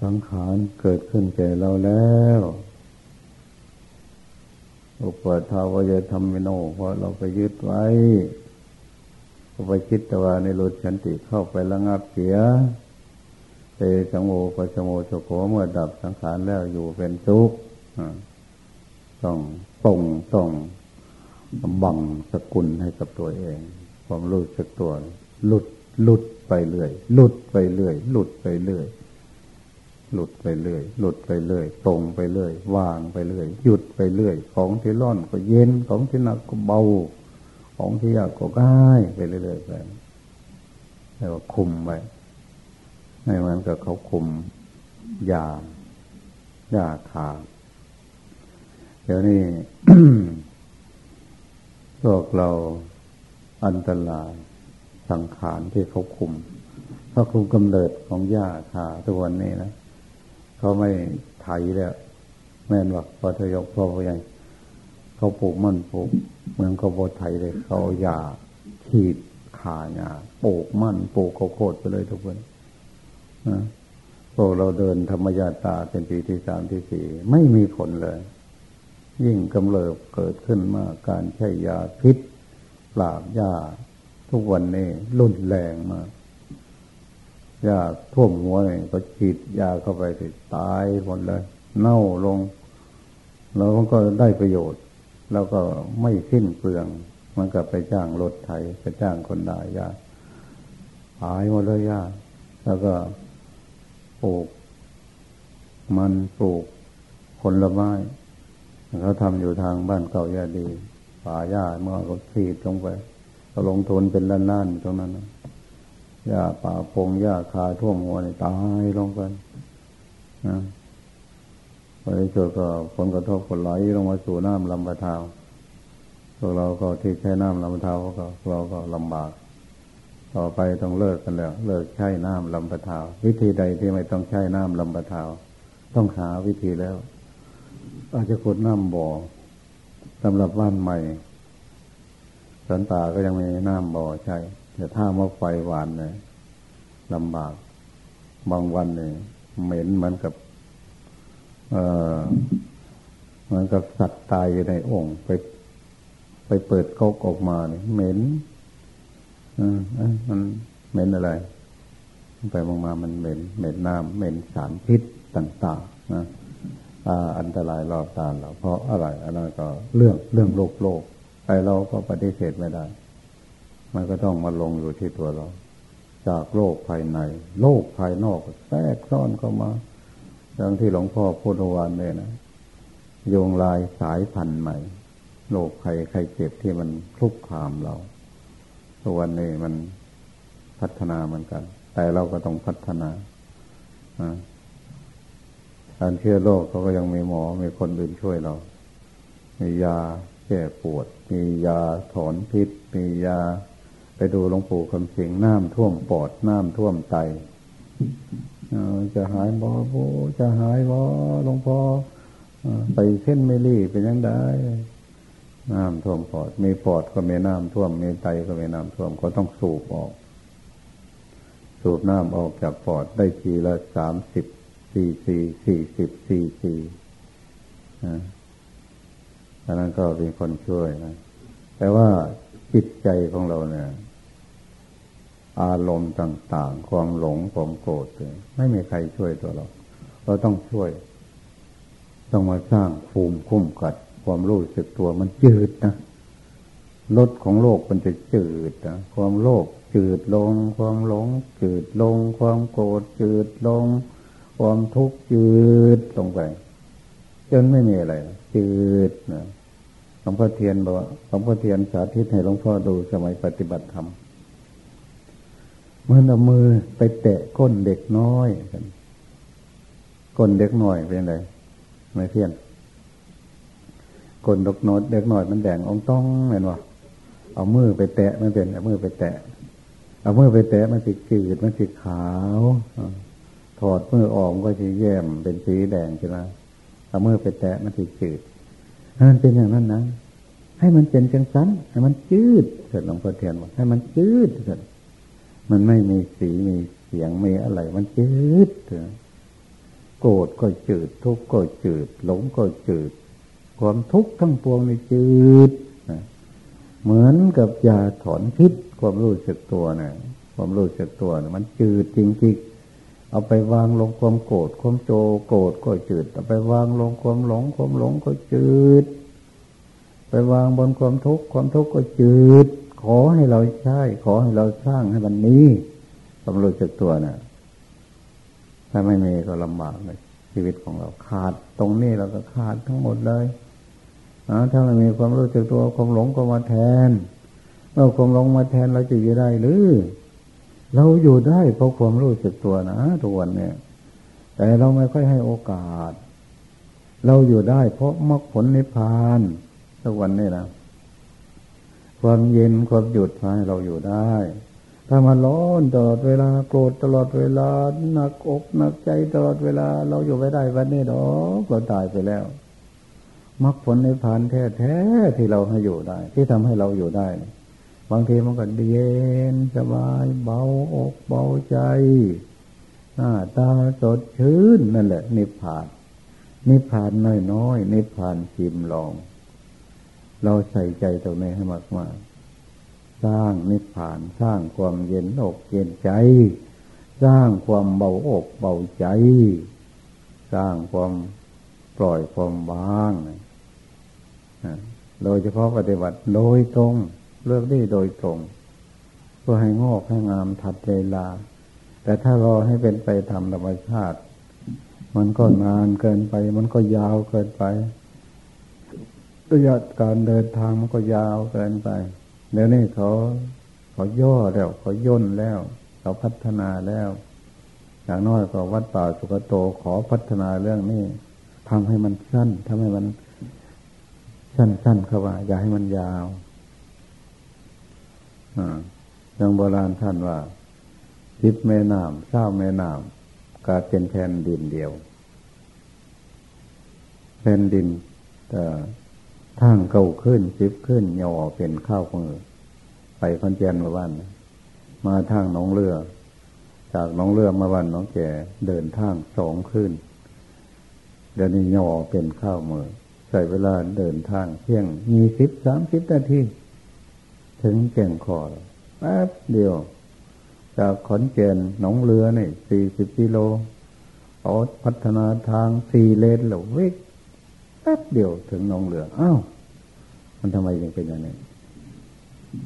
S2: สังขารเกิดขึ้นแก่เราแล้วอุปทาวายธรรมิโนเพราะเราไปยึดไว้ไปคิดตว่าในรุดฉันติเข้าไประงับเสีย เตสังโอปสโมโชโขเมื่อดับสังขารแล้วอยู่เป็นทุกข์ต้องตรงต้องบังสกุลให้กับตัวเองความรู้สึกตัวหลุดหลุดไปเรื่อยหลุดไปเรื่อยหลุดไปเรื่อยหลุดไปเรื่อยหลุดไปเรื่อยตรงไปเรื่อยวางไปเรื่อยหยุดไปเรื่อย ของที่ร้อนก็เย็นของที่หนักก็เบา ของที่ยากก็ง่ายไปเรื่อยๆไปแล้ว่าคุมไว้ ไม่เหมือนกับเขาคุมยายาขาเดี๋ยวนี้พวกเราอันตรายสังขารที่เขาคุมเขาคุมกำเนิดของหญ้าคาทุกวันนี้นะเขาไม่ไถแล้วแม่นว่าพอทยกพ่อพ่อใหญ่เขาปลูกมันปลูกเหมือนเขาโบไถเลยเขายาฉีดขาหญ้าปลูกมันปลูกข้าวโพดไปเลยทุกคน พวกเราเดินธรรมญาตาเป็นปีที่สามที่สี่ไม่มีผลเลย ยิ่งกำเริบเกิดขึ้นมากการใช้ยาพิษปราบยาทุกวันนี้รุนแรงมากยาท่วมหัวเนี่ยก็ฉีดยาเข้าไปติตายหมดเลย เน่าลงเราก็ได้ประโยชน์ แล้วก็ไม่สิ้นเปลือง มันก็ไปจ้างรถไถไปจ้างคนได้ยาหายหมดเลยยาแล้วก็ ปลูก มันปลูกผลไม้เขาทำอยู่ทางบ้านเก่ายาดี ป่าหญ้าเมื่อก็ฉีดลงไปก็ลงทุนเป็นล้านๆตรงนั้นหญ้าป่าพงหญ้าคาท่วมหัวนี่ตายลงไปนะไปเจอก็ผลกระทบก็ไหลลงมาสู่น้ำลำปะทาวพวกเราก็ที่ใช้น้ำลำปะทาวก็เราก็ลำบาก ต่อไปต้องเลิกกันแล้ว เลิกใช้น้ำลำปะทาว วิธีใดที่ไม่ต้องใช้น้ำลำปะทาว ต้องหาวิธีแล้ว อาจจะขุดน้ำบ่อสำหรับบ้านใหม่สันตาก็ยังมีน้ำบ่อใช้แต่ถ้ามาไฟหวานเนี่ยลำบาก บางวันเนี่ยเหม็นเหมือนกับ เอ่อเหมือนกับสัตว์ตายอยู่ในองค์ไป ไปเปิดก๊กออกมาเนี่ยเหม็น อืมมันเหม็นอะไร ไปมองมามันเหม็น เหม็นน้ำเหม็นสารพิษต่างๆนะอันตรายรอบตาเราเพราะอะไรอันนั้นก็เรื่องเรื่องโลกโลกไอเราก็ปฏิเสธไม่ได้ มันก็ต้องมาลงอยู่ที่ตัวเรา จากโลกภายใน โลกภายนอกแทรกซ้อนเข้ามาดังที่หลวงพ่อพูดวันเนี่ยนะโยงลายสายพันธุ์ใหม่ โรคไข้ไข้เจ็บที่มันคลุกคามเรา ทุกวันนี้มันพัฒนาเหมือนกัน แต่เราก็ต้องพัฒนาการเชื่อโรคเขาก็ยังมีหมอ มีคนอื่นช่วยเรา มียาแก้ปวด มียาถอนพิษ มียาไปดูหลวงปู่คำสิงน้ำท่วมปอด น้ำท่วมไตจะหายบอโบจะหายบอหลวงพ่อไปเส้นไม่รีเป็นยังไง น้ำท่วมปอด มีปอดก็มีน้ำท่วม มีไตก็มีน้ำท่วม ก็ต้องสูบออก สูบน้ำออกจากปอดได้ทีละสามสิบสี่สี่สี่สิบสี่สี่นะอันนั้นก็เป็นคนช่วยนะ แต่ว่าจิตใจของเราเนี่ย อารมณ์ต่าง ๆ ความหลงความโกรธไม่มีใครช่วยตัวเรา เราต้องช่วย ต้องมาสร้างภูมิคุ้มกัด ความรู้สึกตัวมันจืดนะรถของโลกมันจะจืดนะความโลภจืดลง ความหลงจืดลง ความโกรธจืดลง ความทุกข์จืดลงไป จนไม่มีอะไร จืดนะหลวงพ่อเทียนบอกหลวงพ่อเทียนสาธิตให้หลวงพ่อดูสมัยปฏิบัติธรรมเมื่อเอามือไปแตะก้นเด็กน้อยกันก้นเด็กน้อยเป็นไรไม่เพี้ยน กนดกน้อยเด็กหน้อยมันแดงองต้องเห็นว่าเอามือไปแตะมันเป็นเอามือไปแตะ เอามือไปแตะมันสิจืดมันสิขาวถอดมือออกก็จะแย้มเป็นสีแดงใช่ไหมเอามือไปแตะมันสิจืดมันเป็นอย่างนั้นนะให้มันเป็นจังสันให้มันจืดเสร็จหลวงพ่อเทียนบอกให้มันจืดเสร็จมันไม่มีสีมีเสียงมีอะไร มันจืดโกรธก็จืด ทุกข์ก็จืด หลงก็จืด ความทุกข์ทั้งปวงนี่จืดเหมือนกับยาถอนพิษความรู้สึกตัวนี่ยความรู้สึกตัวนี่ยมันจืดจริงๆ เอาไปวางลงความโกรธความโจโกรธก็จืด เอาไปวางลงความหลงความหลงก็จืด ไปวางบนความทุกข์ความทุกข์ก็จืด ขอให้เราใช้ขอให้เราสร้างให้มันนี้ความรู้จักตัวนะ่ะถ้าไม่มีก็ลำบากเลยชีวิตของเราขาดตรงนี้เราก็ขาดทั้งหมดเลย ถ้าไม่มีความรู้จักตัวความหลงก็มาแทนเมื่อความหลงมาแทนเราจะอยู่ได้หรือ เราอยู่ได้เพราะความรู้จักตัวนะทุกวันเนี่ย แต่เราไม่ค่อยให้โอกาส เราอยู่ได้ เพราะมรรคผลนิพพานทุกวันนี้นะความเย็นความหยุดให้เราอยู่ได้ ถ้ามาร้อนตลอดเวลาโกรธตลอดเวลาหนักอกหนักใจตลอดเวลา เราอยู่ไม่ได้วันนี้ดอกเราตายไปแล้ว มรรคผลในผ่านแท้ๆที่เราให้อยู่ได้ ที่ทำให้เราอยู่ได้ บางทีมันก็เย็นสบายเบาอกเบาใจหน้าตาสดชื่นนั่นแหละ นิพพาน นิพพานน้อยๆนิพพานชิมลอง เราใส่ใจตรงนี้ให้มากๆสร้างนิพพานสร้างความเย็นอกเย็นใจ สร้างความเบาอกเบาใจ สร้างความปล่อยความว่าง โดยเฉพาะปฏิบัติโดยตรง เลือกได้โดยตรง เพื่อให้งอกให้งามทัดเวลา แต่ถ้ารอให้เป็นไปทำธรรมชาติ มันก็นานเกินไป มันก็ยาวเกินไป ระยะการเดินทางมันก็ยาวเกินไปเดี๋ยวนี้เขาเขาย่อแล้วเขาย่นแล้วเขาพัฒนาแล้วอย่างน้อยก็วัดป่าสุกโตขอพัฒนาเรื่องนี้ทำให้มันสั้นทำให้มัน สั้นๆเข้าว่า อย่าให้มันยาวอย่างโบราณท่านว่าสิบแม่น้ำเศร้าแม่น้ำกาเป็นแผ่นดินเดียวแผ่นดินแต่ทางเก่าขึ้นสิบขึ้นย่อเป็นข้าวมือไปคอนเจนมาบ้านมาทางน้องเรือ จากน้องเรือมาบ้านน้องแก่เดินทางสองขึ้นเดี๋ยวนี้ย่อเป็นข้าวมือ ใส่เวลาเดินทางเพียงมีสิบสามสิบนาทีถึงแก่งคอแป๊บเดียว จากขอนแก่นหนองเรือนี่สี่สิบกิโลเอาพัฒนาทางสี่เลนหรือวิ่งแป๊บเดียวถึงหนองเรืออ้าวมันทำไมยังเป็นอย่างนี้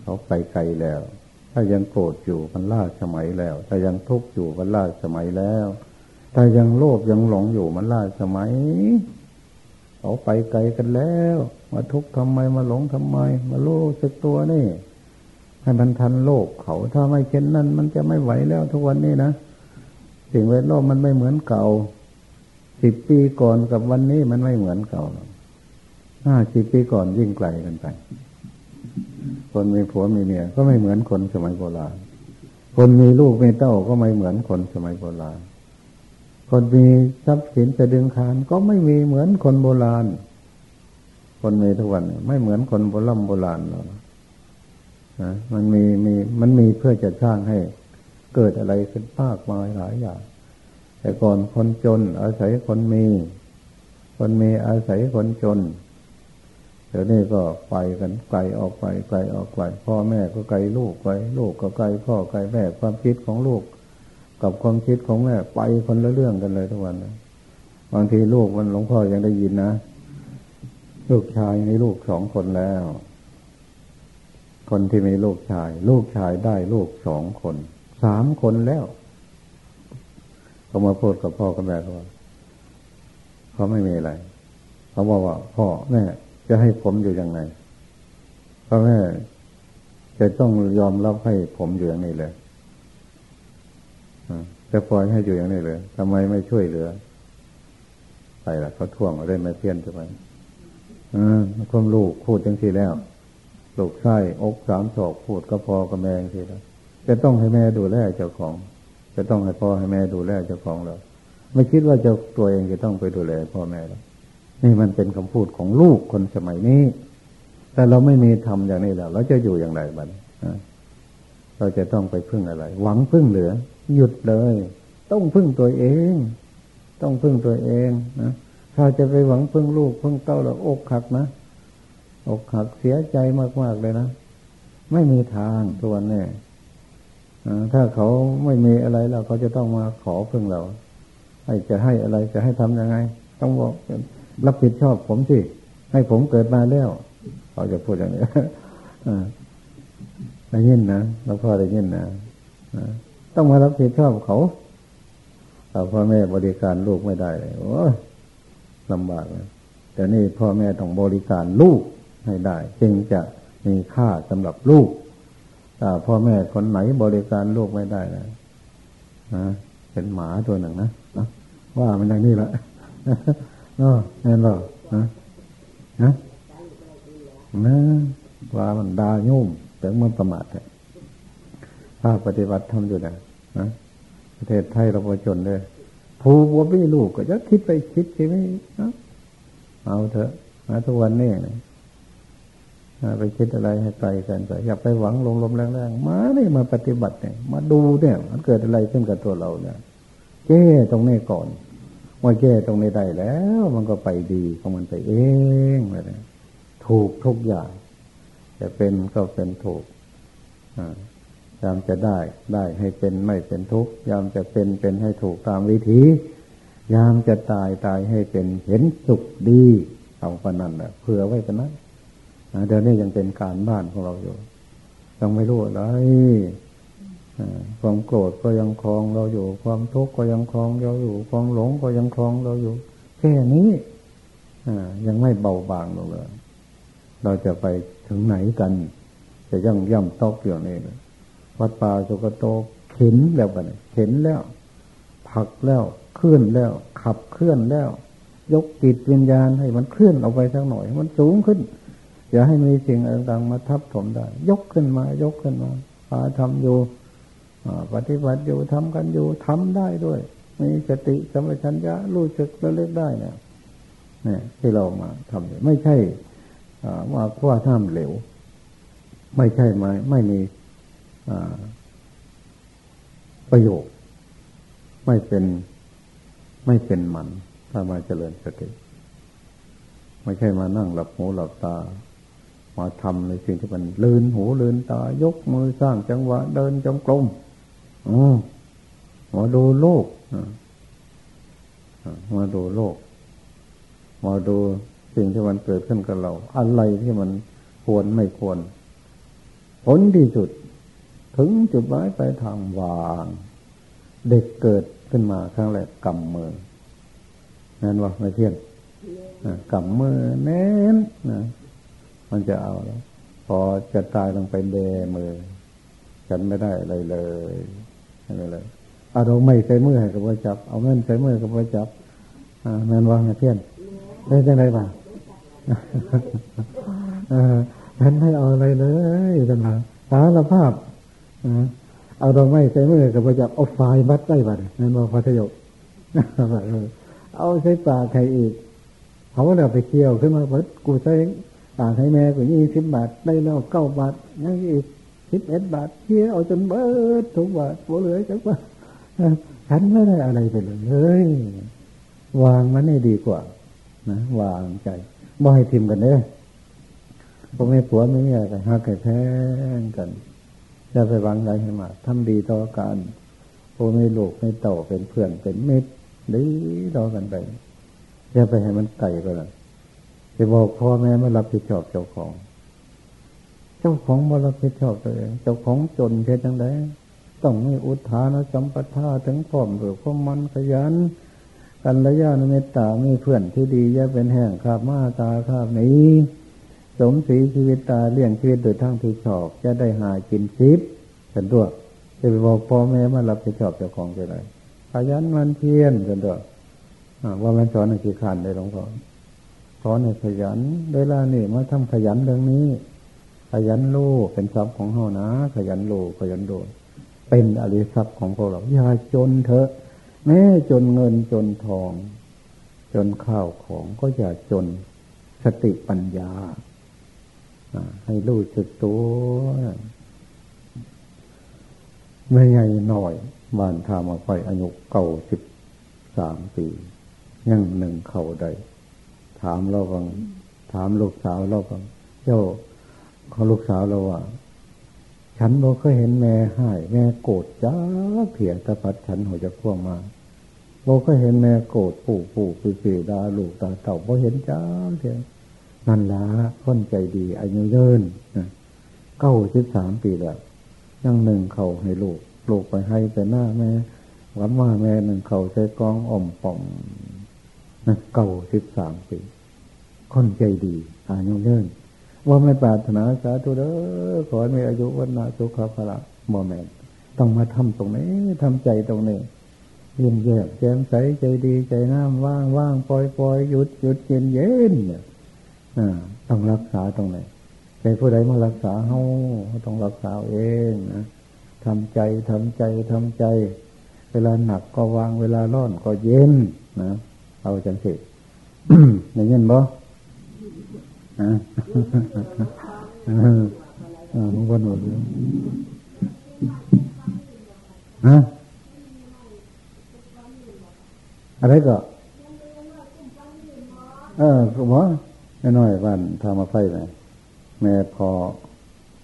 S2: เขาไปไกลแล้ว ถ้ายังโกรธอยู่มันล่าสมัยแล้ว ถ้ายังทุกข์อยู่มันล่าสมัยแล้ว ถ้ายังโลภยังหลงอยู่มันล่าสมัย เขาไปไกลกันแล้ว มาทุกข์ทำไมมาหลงทำไม มาโลภสึกตัวนี่ ให้มันทันโลกเขาถ้าไม่เช่นนั้น มันจะไม่ไหวแล้วทุกวันนี้นะสิ่งแวดล้อมมันไม่เหมือนเก่าสิบปีก่อนกับวันนี้มันไม่เหมือนเก่าห้าสิบปีก่อนยิ่งไกลกันไป คนมีผัวมีเมียก็ไม่เหมือนคนสมัยโบราณ คนมีลูกมีเต้าก็ไม่เหมือนคนสมัยโบราณ คนมีทรัพย์สินจะดึงคานก็ไม่มีเหมือนคนโบราณ คนมีทุกวันไม่เหมือนคนโบราณโบราณหรอกนะมันมีมีมันมีเพื่อจะสร้างให้เกิดอะไรขึ้นมากมายหลายอย่าง แต่ก่อนคนจน อาศัยคนมี คนมีอาศัยคนจนเดี๋ยวนี้ก็ไปกันไกลออกไปไกลออกไปพ่อแม่ก็ไกลลูกไกลลูกก็ไกลพ่อไกลแม่ความคิดของลูก กับความคิดของแม่ไปคนละเรื่องกันเลยทุกวันนะบางทีลูกมันหลวงพ่อยังได้ยินนะลูกชายมีลูกสองคนแล้ว คนที่มีลูกชาย ลูกชายได้ลูกสองคนสามคนแล้วเขามาพูดกับพ่อกับแม่เขาว่าเขาไม่มีอะไรเขาบอกว่า พ่อแม่จะให้ผมอยู่ยังไงพ่อแม่จะต้องยอมรับให้ผมอยู่อย่างนี้เลย จะปล่อยให้อยู่อย่างนี้เลยทำไมไม่ช่วยเหลือไปละเขาท่วงเล่นไม่เพี้ยนจะไปอ่าความลูกพูดจังทีแล้วลูกไส้อกสามศอกพูดก็พอกับแม่ทีแล้วจะต้องให้แม่ดูแลเจ้าของ จะต้องให้พ่อให้แม่ดูแลเจ้าของแล้วไม่คิดว่าจะตัวเองจะต้องไปดูแลพ่อแม่แล้วนี่มันเป็นคำพูดของลูกคนสมัยนี้ แต่เราไม่มีทำอย่างนี้แล้วเราจะอยู่อย่างไรบ้างเราจะต้องไปพึ่งอะไร หวังพึ่งเหลือ หยุดเลย ต้องพึ่งตัวเอง ต้องพึ่งตัวเองนะถ้าจะไปหวังพึ่งลูกพึ่งเต้าแล้วอกหักนะอกหักเสียใจมากๆเลยนะไม่มีทางตัวนี้ถ้าเขาไม่มีอะไรแล้วเขาจะต้องมาขอพึ่งเราให้จะให้อะไรจะให้ทํำยังไง ต้องบอกรับผิดชอบผมสิให้ผมเกิดมาแล้วเขาจะพูดอย่างนี้ได้ยินนะเราพ่อได้ยินนะ ต้องมารับผิดชอบเขาแต่พ่อแม่บริการลูกไม่ได้โอ้ลำบากเลยแต่นี่พ่อแม่ต้องบริการลูกให้ได้ จึงจะมีค่าสำหรับลูกถ้าพ่อแม่คนไหนบริการลูกไม่ได้นะนะเป็นหมาตัวหนึ่งนะนะว่ามันอย่างนี้ละเนาะแน่นหรอนะนะนะว่ามันดายุ่มแต่มันประมาทแท้ ภาคปฏิบัติทำอยู่นะนะประเทศไทยเราประจนเลยผู้บวไม่ลูกก็จะคิดไปคิดใช่ไหมเอาเถอะมาทุกวันนี้นะไปคิดอะไรให้ไกลกันไปอย่าไปหวังลมลมแรงๆมาเนี่ยมาปฏิบัติเนี่ย มาดูเนี่ย มันเกิดอะไรขึ้นกับตัวเราเนี่ยแก้ตรงนี้ก่อนว่าแก้ตรงนี้ได้แล้ว มันก็ไปดีของมันไปเองเลยถูกทุกอย่างจะเป็นก็เป็นถูกอ่า ยามจะได้ได้ให้เป็นไม่เป็นทุกยามจะเป็นเป็นให้ถูกตามวิธียามจะตายตายให้เป็นเห็นสุขดีเอาปนันแหละเผื่อไว้กันนะเดี๋ยวนี้ยังเป็นการบ้านของเราอยู่ยังไม่รู้อะไรความโกรธก็ยังคลองเราอยู่ ความทุกข์ก็ยังคลองเราอยู่ ความหลงก็ยังคลองเราอยู่แค่นี้ยังไม่เบาบางลงเลย เราจะไปถึงไหนกัน จะย่ำย่ำตอกอย่างนี้ วัดป่าสุกโตเข็นแล้วกันเข็นแล้วผักแล้วเคลื่อนแล้ว ขับเคลื่อนแล้ว ยกจิตวิญญาณให้มันเคลื่อนออกไปสักหน่อย มันสูงขึ้น อย่าให้มีสิ่งต่างๆมาทับถมได้ ยกขึ้นมา ยกขึ้นมาพาทำอยู่ปฏิบัติอยู่ทำกันอยู่ทำได้ด้วย มีสติสัมปชัญญะรู้สึกระลึกได้เนี่ยนี่ที่เรามาทำไม่ใช่ว่าว่าท่ามเหลว ไม่ใช่ไม่ไม่มี ประโยชน์ไม่เป็นไม่เป็นมัน ถ้ามาเจริญสติ ไม่ใช่มานั่งหลับหูหลับตา มาทำในสิ่งที่มันลืนหูลืนตายกมือสร้างจังหวะ เดินจงกรมอ๋อมาดูโลกมาดูโลก มาดูสิ่งที่มันเกิดขึ้นกับเรา อะไรที่มันควรไม่ควร ผลที่สุด ถึงจุดหมายไปทางวาง เด็กเกิดขึ้นมาครั้งแรกกำมือนั่นว่าไม่เที่ยงกำมือแน่นนะมันจะเอาแล้ว พอจะตายลงไปเดมือ ฉันไม่ได้อะไรเลยอะไรเลยเอาเราไม่ใส่มือให้กับว่าจับ เอาเงินใส่มือกับว่าจับนั่นว่าไม่เที่ยงได้ยังไงบ้างฉันไม่เอาอะไรเลยกันมาสารภาพ เอาดอกไม้ใส่มือกับประจับเอาไฟบัดได้บัดนั่นบอกพัทยกเอาใช้ปากใครอีกเขาเราไปเที่ยวขึ้นมาเพิดกูใช้ปากให้แม่กูยี่สิบบาทได้แล้วเก้าบาทยังอีกสิบเอ็ดบาทเที่ยวเอาจนเบิดทุกบาทหัวเหลือจังว่าฉันไม่ได้อะไรไปเลยเฮ้ยวางมันให้ดีกว่า นะวางใจบ่ให้ทิมกันเด้พ่อแม่ผัวไม่มีอะไรหักแพ้งกัน อย่าไปหวางใจให้มากทำดีต่อกันโอ้ไม่ลูกไม่เต่าเป็นเพื่อนเป็นเม็ดดีต่อกันไปอย่าไปให้มันไก่ไปเลยจะบอกพ่อแม่ไม่รับผิดชอบเจ้าของ เจ้าของไม่รับผิดชอบตัวเองเจ้าของจนแค่จังไดต้องไม่อุทานสัมปทาถึงพร้อมหรือพร้อมมันขยันกันระยะนเมตตามีเพื่อนที่ดีอย่าเป็นแห่งขาบมาตาขาบนี้ สมศรีชีวิตตาเลี้ยงชีวิตโดยทั้งที่ชอบ จะได้หากินชิปกันด้วยจะไปบอกพ่อแม่มารับผิดชอบเจ้าของไปเลยขยันมันเพียรกันด้วยว่ามันสอนในขี้ขันได้หลวงพ่อสอนในขยันเวลานี่มาทำขยันเรื่องนี้ ขยันลูกเป็นทรัพย์ของเฮานะ ขยันลูกขยันโดเป็นอริทรัพย์ของพวกเราอย่าจนเถอะ แม้จนเงินจนทอง จนข้าวของก็อย่าจนสติปัญญา ให้รู้สึกตัวไม่ใหญ่หน่อยบ้านทามาไปอายุเก่าสิบสามปียังหนึ่งเข่าใดถามเราบังถามลูกสาวเราบังเจ้าเขาลูกสาวเราว่า ฉันบอกเคยเห็นแม่ให้แม่โกรธจ้าเพียตะพัดฉันหัวจะพ่วงมาบอกเคยเห็นแม่โกรธปู่ปู่ปีปีดาลูกตาเต่าบอกเห็นจ้าเพีย นั่นละคนใจดีอายุเยินเก้าสิบสามปีแล้วยังหนึ่งเขาให้ลูกลูกไปให้แต่หน้าแม่หวันว่าแม่หนึ่งเขาใช้กองอ่อมป่องนะเก้าสิบสามปีคนใจดีอายุเยินว่าไม่ปรารถนาสาธุเด้อขอให้มีอายุวันนาสุขภาระโมเมนต้องมาทำตรงนี้ทำใจตรงนี้ยิ้มแย้มแจ่มใสใจดีใจน้ำว่างว่างปล่อยปล่อยหยุดหยุดเย็นเย็นเนี่ย ต้องรักษาตรงไหนใครผู้ใดมารักษาเฮาต้องรักษาเองนะทำใจทำใจทำใจ เวลาหนักก็วางเวลาร้อนก็เย็นนะเอาจังสิในเงินบ่อ่าหลวงพ่อหนวดฮะอะไรก็ เออก็บอก น้อยๆบ้านทำมาไฟไหมแม่พอ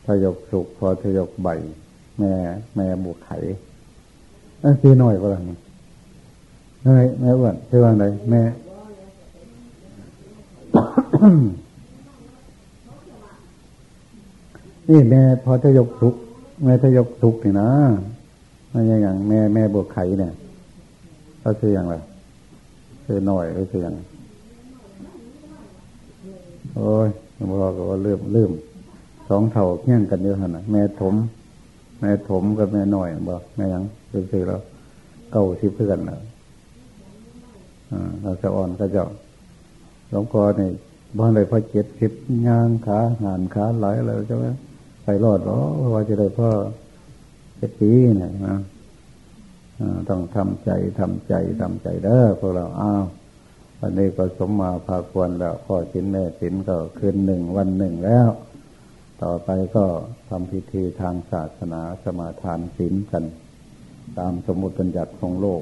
S2: ทยกสุกพอทยกใบ แม่ แม่บุกไข่เออตีน้อยก็แล้วเฮ้ยแม่อ้วนเจอว่าไหนแม่นี่แม่พอจะยกทุกแม่จะยกทุกนี่นะไม่ใช่อย่างแม่แม่บวกไข่เนี่ยเขาคืออย่างไรคือหน่อยก็คืออย่าง โอ้ยบอกว่าเริ่มเริ่มสองเท่าเพี้ยงกันเยอะขนาดแม่ถม แม่ถมกับแม่หน่อยบอกแม่ยังคือคือเราเก่าที่เพื่อนแล้วอ่าเราจะอ่อนก็จะหลวงพ่อนี่บ้านเลยพอเจ็ดสิบงานขาหานขาไหลอะไรใช่ไหมไปรอดหรอว่าจะได้พ่อเจ็ดปีเนี่ยนะต้องทำใจทำใจทำใจเด้อพวกเราอ้าว วันนี้ก็สมมาพาควรแล้วพ่อชินแม่ชินก็คืนหนึ่งวันหนึ่งแล้ว ต่อไปก็ทำพิธีทางศาสนาสมาทานศีลกัน ตามสมมติปัญญัติของโลก